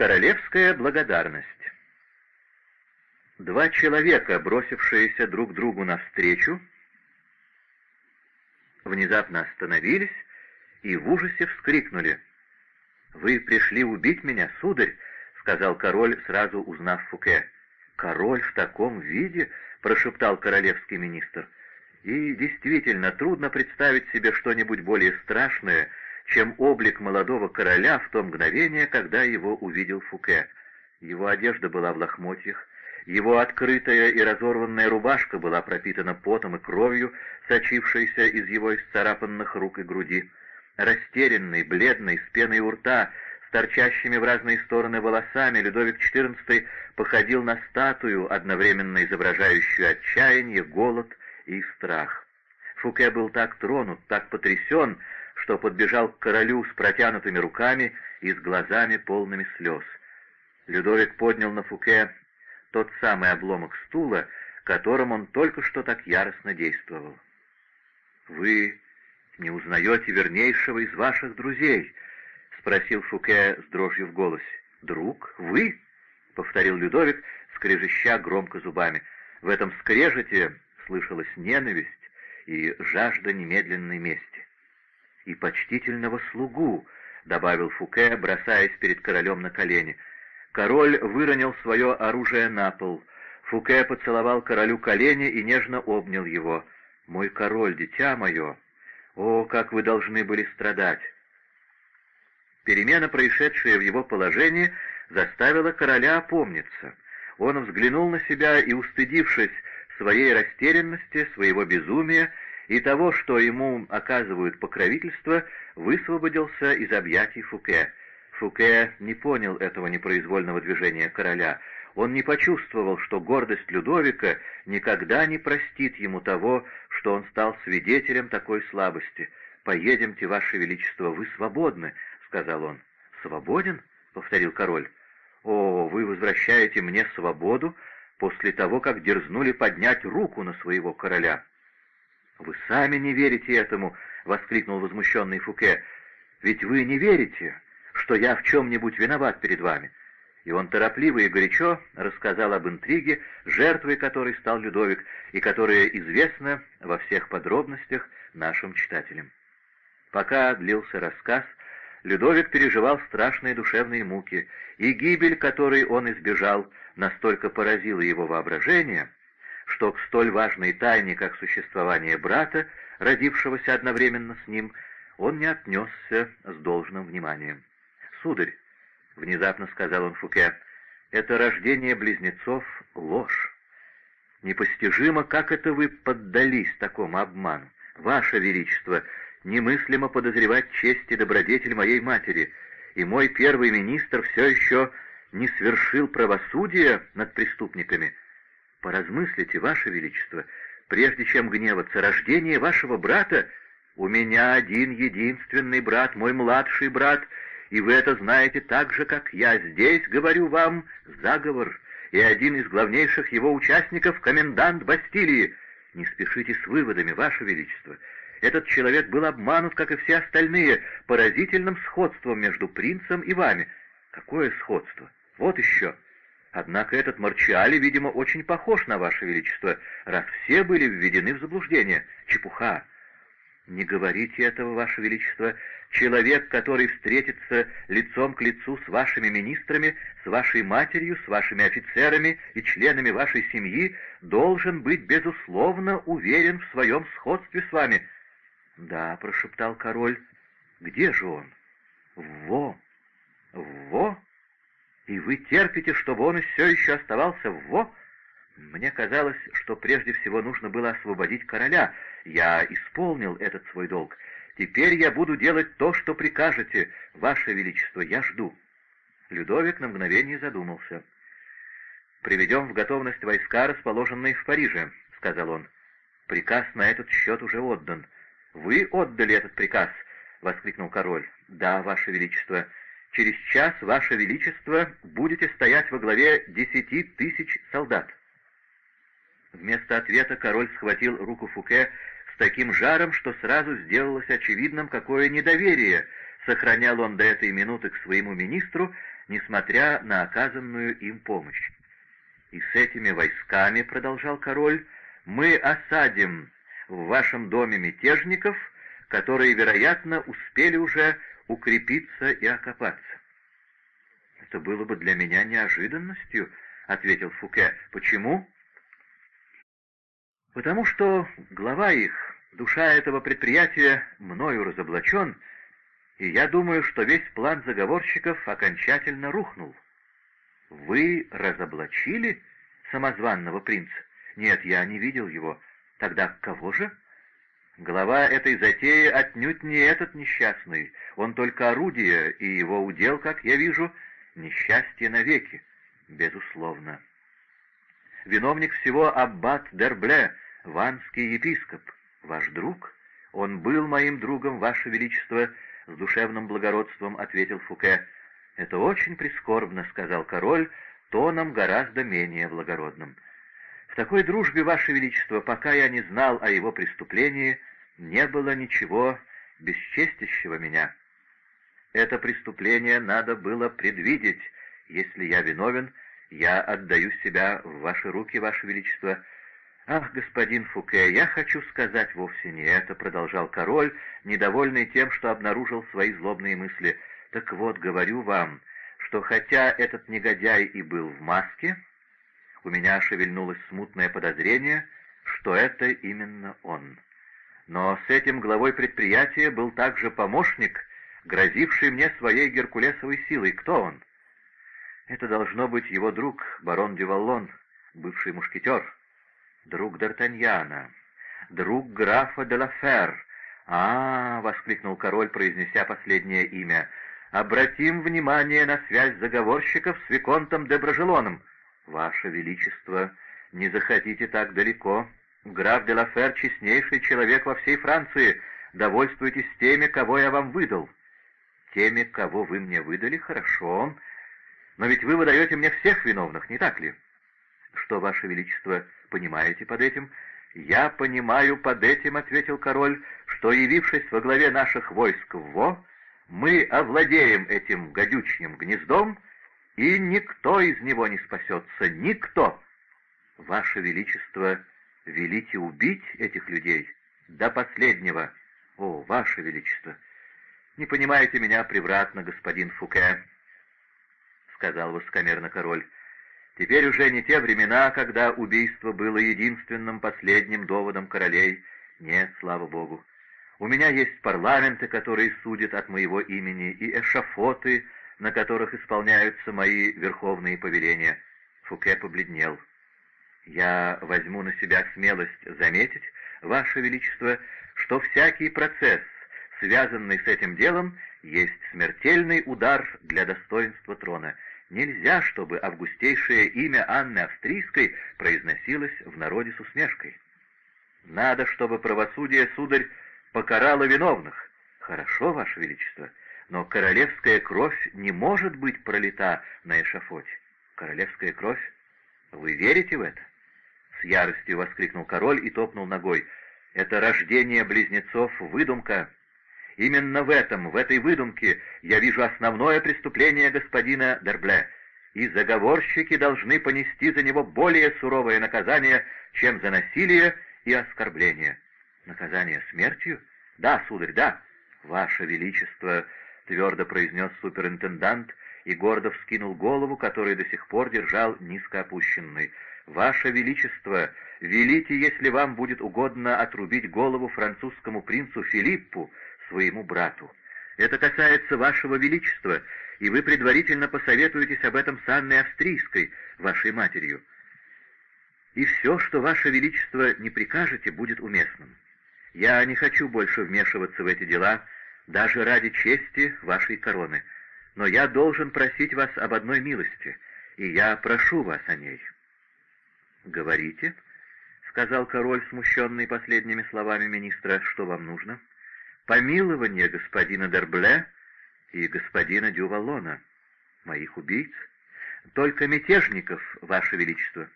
Королевская благодарность. Два человека, бросившиеся друг другу навстречу, внезапно остановились и в ужасе вскрикнули. «Вы пришли убить меня, сударь?» — сказал король, сразу узнав Фуке. «Король в таком виде?» — прошептал королевский министр. И действительно, трудно представить себе что-нибудь более страшное, чем облик молодого короля в то мгновение, когда его увидел Фуке. Его одежда была в лохмотьях, его открытая и разорванная рубашка была пропитана потом и кровью, сочившейся из его исцарапанных рук и груди. Растерянный, бледный, с пеной у рта, с торчащими в разные стороны волосами, Людовик XIV походил на статую, одновременно изображающую отчаяние, голод и страх. Фуке был так тронут, так потрясен, что подбежал к королю с протянутыми руками и с глазами полными слез. Людовик поднял на Фуке тот самый обломок стула, которым он только что так яростно действовал. «Вы не узнаете вернейшего из ваших друзей?» — спросил Фуке с дрожью в голосе. «Друг? Вы?» — повторил Людовик, скрежеща громко зубами. В этом скрежете слышалась ненависть и жажда немедленной мести. «И почтительного слугу», — добавил Фуке, бросаясь перед королем на колени. Король выронил свое оружие на пол. Фуке поцеловал королю колени и нежно обнял его. «Мой король, дитя мое! О, как вы должны были страдать!» Перемена, происшедшая в его положении, заставила короля опомниться. Он взглянул на себя и, устыдившись своей растерянности, своего безумия и того, что ему оказывают покровительство, высвободился из объятий Фуке. Фуке не понял этого непроизвольного движения короля. Он не почувствовал, что гордость Людовика никогда не простит ему того, что он стал свидетелем такой слабости. «Поедемте, Ваше Величество, вы свободны», — сказал он. «Свободен?» — повторил король. «О, вы возвращаете мне свободу после того, как дерзнули поднять руку на своего короля». «Вы сами не верите этому!» — воскликнул возмущенный Фуке. «Ведь вы не верите!» что я в чем-нибудь виноват перед вами». И он торопливо и горячо рассказал об интриге, жертвой которой стал Людовик, и которая известна во всех подробностях нашим читателям. Пока длился рассказ, Людовик переживал страшные душевные муки, и гибель, которой он избежал, настолько поразила его воображение, что к столь важной тайне, как существование брата, родившегося одновременно с ним, он не отнесся с должным вниманием сударь, — внезапно сказал он Фуке, — это рождение близнецов — ложь. Непостижимо, как это вы поддались такому обману. Ваше Величество, немыслимо подозревать честь и добродетель моей матери, и мой первый министр все еще не свершил правосудие над преступниками. Поразмыслите, Ваше Величество, прежде чем гневаться, рождение вашего брата... У меня один единственный брат, мой младший брат, и вы это знаете так же, как я. Здесь, говорю вам, заговор, и один из главнейших его участников — комендант Бастилии. Не спешите с выводами, Ваше Величество. Этот человек был обманут, как и все остальные, поразительным сходством между принцем и вами. Какое сходство? Вот еще. Однако этот Марчали, видимо, очень похож на Ваше Величество, раз все были введены в заблуждение. Чепуха. «Не говорите этого, Ваше Величество. Человек, который встретится лицом к лицу с вашими министрами, с вашей матерью, с вашими офицерами и членами вашей семьи, должен быть, безусловно, уверен в своем сходстве с вами». «Да», — прошептал король, — «где же он?» «Во! Во! И вы терпите, чтобы он все еще оставался в Во?» Мне казалось, что прежде всего нужно было освободить короля. Я исполнил этот свой долг. Теперь я буду делать то, что прикажете, Ваше Величество, я жду». Людовик на мгновение задумался. «Приведем в готовность войска, расположенные в Париже», — сказал он. «Приказ на этот счет уже отдан». «Вы отдали этот приказ?» — воскликнул король. «Да, Ваше Величество. Через час, Ваше Величество, будете стоять во главе десяти тысяч солдат». Вместо ответа король схватил руку Фуке с таким жаром, что сразу сделалось очевидным, какое недоверие сохранял он до этой минуты к своему министру, несмотря на оказанную им помощь. «И с этими войсками, — продолжал король, — мы осадим в вашем доме мятежников, которые, вероятно, успели уже укрепиться и окопаться». «Это было бы для меня неожиданностью», — ответил Фуке. «Почему?» «Потому что глава их, душа этого предприятия, мною разоблачен, и я думаю, что весь план заговорщиков окончательно рухнул». «Вы разоблачили самозванного принца?» «Нет, я не видел его. Тогда кого же?» Глава этой затеи отнюдь не этот несчастный, он только орудие, и его удел, как я вижу, несчастье навеки, безусловно. Виновник всего аббат Дербле, ванский епископ, ваш друг. Он был моим другом, ваше величество, с душевным благородством ответил Фуке. «Это очень прискорбно», — сказал король, тоном гораздо менее благородным. «В такой дружбе, Ваше Величество, пока я не знал о его преступлении, не было ничего бесчестящего меня. Это преступление надо было предвидеть. Если я виновен, я отдаю себя в ваши руки, Ваше Величество». «Ах, господин Фуке, я хочу сказать вовсе не это», — продолжал король, недовольный тем, что обнаружил свои злобные мысли — так вот, говорю вам, что хотя этот негодяй и был в маске, у меня шевельнулось смутное подозрение, что это именно он. Но с этим главой предприятия был также помощник, грозивший мне своей геркулесовой силой. Кто он? Это должно быть его друг, барон Дюваллон, бывший мушкетер, друг Д'Артаньяна, друг графа де Лафер. «А, — воскликнул король, произнеся последнее имя, обратим внимание на связь заговорщиков с Виконтом де Брожелоном. Ваше Величество, не заходите так далеко. Граф де Лафер — честнейший человек во всей Франции. Довольствуйтесь теми, кого я вам выдал. Теми, кого вы мне выдали, хорошо. Но ведь вы выдаете мне всех виновных, не так ли? Что, Ваше Величество, понимаете под этим? «Я понимаю под этим», — ответил король, — «что, явившись во главе наших войск в Во, мы овладеем этим гадючим гнездом, и никто из него не спасется, никто. Ваше Величество, велите убить этих людей до последнего. О, Ваше Величество, не понимаете меня превратно, господин Фуке, — сказал высокомерно король. Теперь уже не те времена, когда убийство было единственным последним доводом королей. Нет, слава богу. У меня есть парламенты, которые судят от моего имени, и эшафоты, на которых исполняются мои верховные повеления. Фуке побледнел. Я возьму на себя смелость заметить, Ваше Величество, что всякий процесс, связанный с этим делом, есть смертельный удар для достоинства трона. Нельзя, чтобы августейшее имя Анны Австрийской произносилось в народе с усмешкой. Надо, чтобы правосудие, сударь, покарала виновных. Хорошо, Ваше Величество, но королевская кровь не может быть пролита на эшафоте. Королевская кровь? Вы верите в это? С яростью воскликнул король и топнул ногой. Это рождение близнецов — выдумка. Именно в этом, в этой выдумке, я вижу основное преступление господина Дербле, и заговорщики должны понести за него более суровое наказание, чем за насилие и оскорбление. «Наказание смертью? Да, сударь, да. Ваше Величество!» — твердо произнес суперинтендант и гордо вскинул голову, которую до сих пор держал низко опущенной. «Ваше Величество, велите, если вам будет угодно, отрубить голову французскому принцу Филиппу, своему брату. Это касается Вашего Величества, и вы предварительно посоветуетесь об этом с Анной Австрийской, вашей матерью. И все, что Ваше Величество не прикажете, будет уместным. Я не хочу больше вмешиваться в эти дела, даже ради чести вашей короны, но я должен просить вас об одной милости, и я прошу вас о ней». «Говорите», — сказал король, смущенный последними словами министра, — «что вам нужно?» «Помилование господина Дербле и господина Дювалона, моих убийц, только мятежников, ваше величество».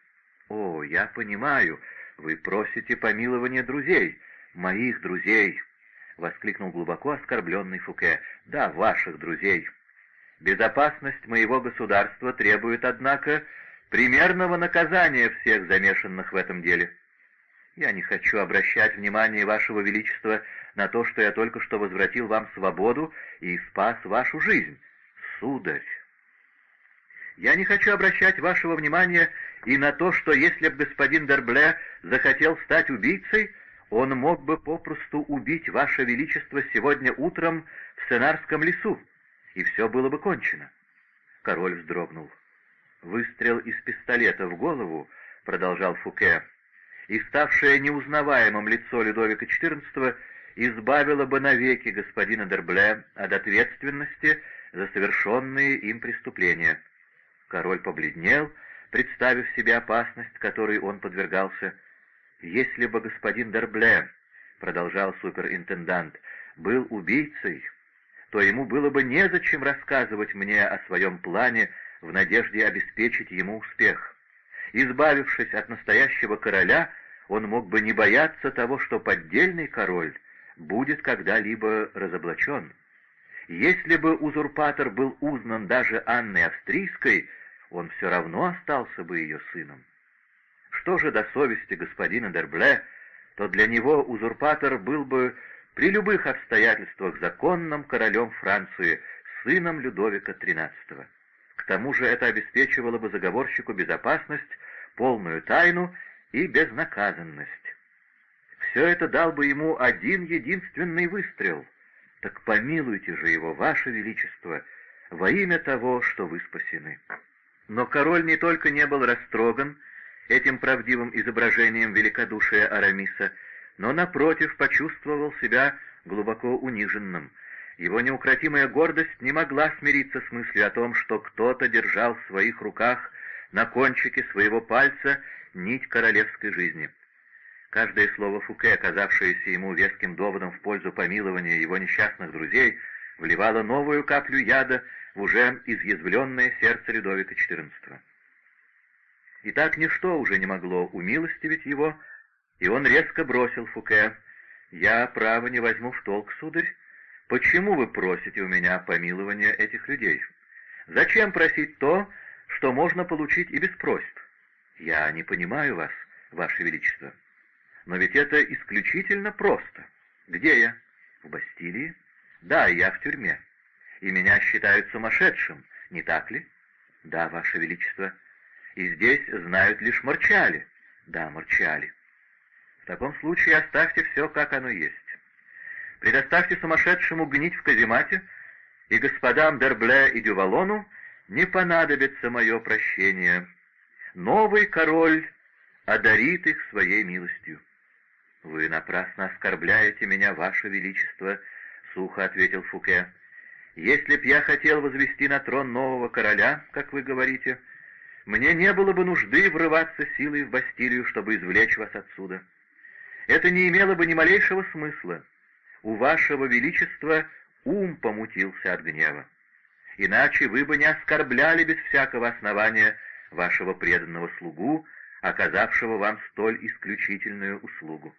«О, я понимаю, вы просите помилования друзей», «Моих друзей!» — воскликнул глубоко оскорбленный Фуке. «Да, ваших друзей!» Безопасность моего государства требует, однако, примерного наказания всех замешанных в этом деле. Я не хочу обращать внимание Вашего Величества на то, что я только что возвратил вам свободу и спас вашу жизнь, сударь. Я не хочу обращать вашего внимания и на то, что если бы господин Дербле захотел стать убийцей, он мог бы попросту убить ваше величество сегодня утром в Сенарском лесу, и все было бы кончено. Король вздрогнул. Выстрел из пистолета в голову, продолжал Фуке, и ставшее неузнаваемым лицо Людовика XIV избавило бы навеки господина Дербле от ответственности за совершенные им преступления. Король побледнел, представив себе опасность, которой он подвергался. «Если бы господин Дербле, — продолжал суперинтендант, — был убийцей, то ему было бы незачем рассказывать мне о своем плане в надежде обеспечить ему успех. Избавившись от настоящего короля, он мог бы не бояться того, что поддельный король будет когда-либо разоблачен. Если бы узурпатор был узнан даже Анной Австрийской, он все равно остался бы ее сыном. Что же до совести господина Дербле, то для него узурпатор был бы при любых обстоятельствах законным королем Франции, сыном Людовика XIII. К тому же это обеспечивало бы заговорщику безопасность, полную тайну и безнаказанность. Все это дал бы ему один единственный выстрел. Так помилуйте же его, ваше величество, во имя того, что вы спасены. Но король не только не был растроган этим правдивым изображением великодушия Арамиса, но, напротив, почувствовал себя глубоко униженным. Его неукротимая гордость не могла смириться с мыслью о том, что кто-то держал в своих руках на кончике своего пальца нить королевской жизни. Каждое слово Фуке, оказавшееся ему веским доводом в пользу помилования его несчастных друзей, вливало новую каплю яда в уже изъязвленное сердце Людовика XIV. Итак, ничто уже не могло умилостивить его, и он резко бросил Фуке. «Я, право, не возьму в толк, сударь. Почему вы просите у меня помилования этих людей? Зачем просить то, что можно получить и без просьб? Я не понимаю вас, ваше величество». Но ведь это исключительно просто. Где я? В Бастилии? Да, я в тюрьме. И меня считают сумасшедшим, не так ли? Да, Ваше Величество. И здесь знают лишь Марчали. Да, Марчали. В таком случае оставьте все, как оно есть. Предоставьте сумасшедшему гнить в каземате, и господам Дербле и Дювалону не понадобится мое прощение. Новый король одарит их своей милостью. «Вы напрасно оскорбляете меня, Ваше Величество», — сухо ответил Фуке. «Если б я хотел возвести на трон нового короля, как вы говорите, мне не было бы нужды врываться силой в Бастилию, чтобы извлечь вас отсюда. Это не имело бы ни малейшего смысла. У Вашего Величества ум помутился от гнева. Иначе вы бы не оскорбляли без всякого основания вашего преданного слугу, оказавшего вам столь исключительную услугу.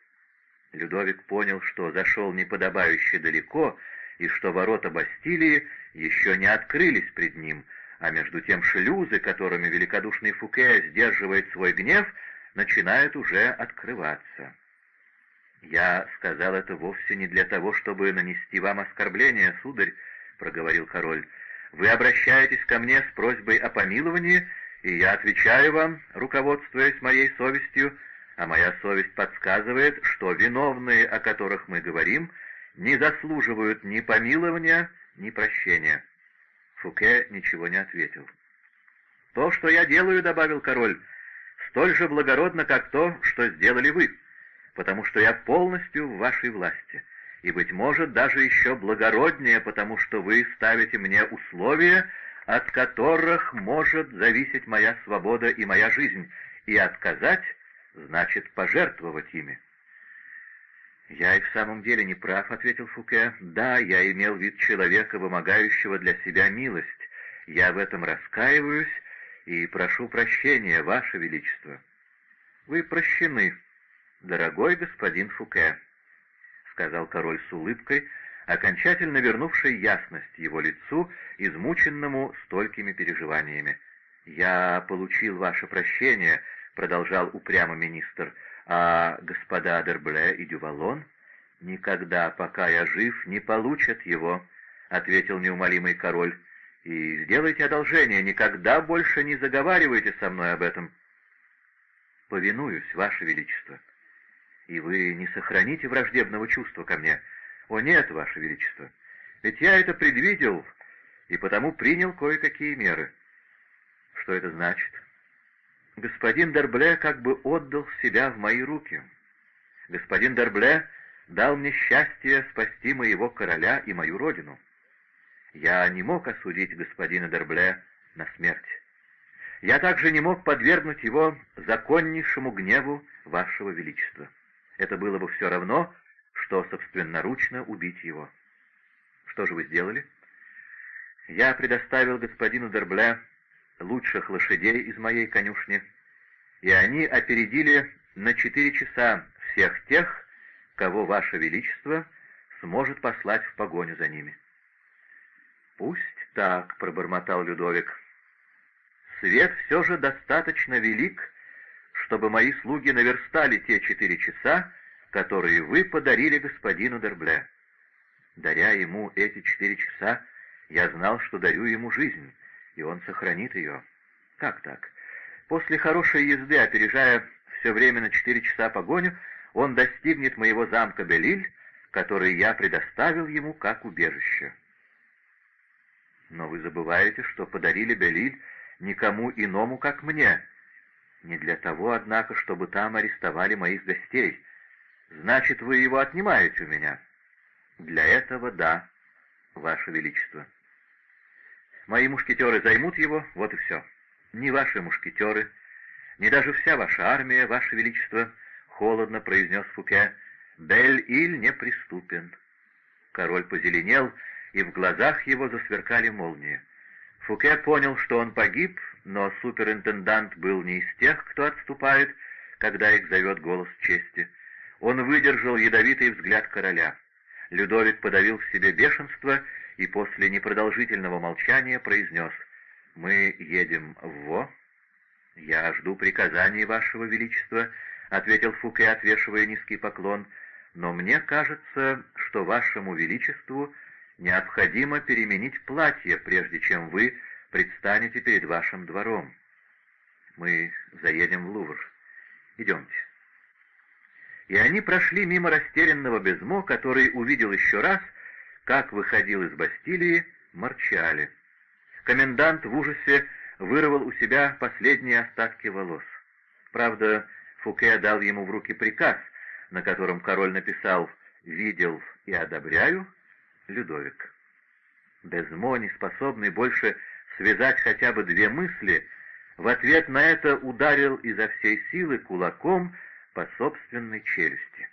Людовик понял, что зашел неподобающе далеко, и что ворота Бастилии еще не открылись пред ним, а между тем шлюзы, которыми великодушный Фуке сдерживает свой гнев, начинают уже открываться. «Я сказал это вовсе не для того, чтобы нанести вам оскорбление, сударь», — проговорил король. «Вы обращаетесь ко мне с просьбой о помиловании, и я отвечаю вам, руководствуясь моей совестью, а моя совесть подсказывает, что виновные, о которых мы говорим, не заслуживают ни помилования, ни прощения». Фуке ничего не ответил. «То, что я делаю, — добавил король, — столь же благородно, как то, что сделали вы, потому что я полностью в вашей власти, и, быть может, даже еще благороднее, потому что вы ставите мне условия, от которых может зависеть моя свобода и моя жизнь, и отказать значит пожертвовать ими. «Я и в самом деле не прав», — ответил Фуке. «Да, я имел вид человека, вымогающего для себя милость. Я в этом раскаиваюсь и прошу прощения, Ваше Величество». «Вы прощены, дорогой господин Фуке», — сказал король с улыбкой, окончательно вернувшей ясность его лицу, измученному столькими переживаниями. «Я получил ваше прощение», — продолжал упрямо министр, — «а господа Дербле и Дювалон никогда, пока я жив, не получат его», — ответил неумолимый король. «И сделайте одолжение, никогда больше не заговаривайте со мной об этом». «Повинуюсь, ваше величество». «И вы не сохраните враждебного чувства ко мне?» «О нет, ваше величество, ведь я это предвидел и потому принял кое-какие меры». Что это значит? Господин Дербле как бы отдал себя в мои руки. Господин Дербле дал мне счастье спасти моего короля и мою родину. Я не мог осудить господина Дербле на смерть. Я также не мог подвергнуть его законнейшему гневу вашего величества. Это было бы все равно, что собственноручно убить его. Что же вы сделали? Я предоставил господину Дербле лучших лошадей из моей конюшни, и они опередили на четыре часа всех тех, кого Ваше Величество сможет послать в погоню за ними. «Пусть так», — пробормотал Людовик. «Свет все же достаточно велик, чтобы мои слуги наверстали те четыре часа, которые вы подарили господину Дербле. Даря ему эти четыре часа, я знал, что дарю ему жизнь, и он сохранит ее. Как так? После хорошей езды, опережая все время на четыре часа погоню, он достигнет моего замка Белиль, который я предоставил ему как убежище. Но вы забываете, что подарили Белиль никому иному, как мне. Не для того, однако, чтобы там арестовали моих гостей. Значит, вы его отнимаете у меня. Для этого да, Ваше Величество. Мои мушкетеры займут его, вот и все. Ни ваши мушкетеры, ни даже вся ваша армия, ваше величество, — холодно произнес Фуке, — Бель-Иль неприступен. Король позеленел, и в глазах его засверкали молнии. Фуке понял, что он погиб, но суперинтендант был не из тех, кто отступает, когда их зовет голос чести. Он выдержал ядовитый взгляд короля. Людовик подавил в себе бешенство и после непродолжительного молчания произнес «Мы едем в Во?» «Я жду приказаний, Вашего Величества», — ответил Фуке, отвешивая низкий поклон, «но мне кажется, что Вашему Величеству необходимо переменить платье, прежде чем вы предстанете перед вашим двором. Мы заедем в Лувр. Идемте». И они прошли мимо растерянного Безмо, который увидел еще раз как выходил из Бастилии, Марчали. Комендант в ужасе вырвал у себя последние остатки волос. Правда, Фуке дал ему в руки приказ, на котором король написал «Видел и одобряю» Людовик. Безмо, не способный больше связать хотя бы две мысли, в ответ на это ударил изо всей силы кулаком по собственной челюсти.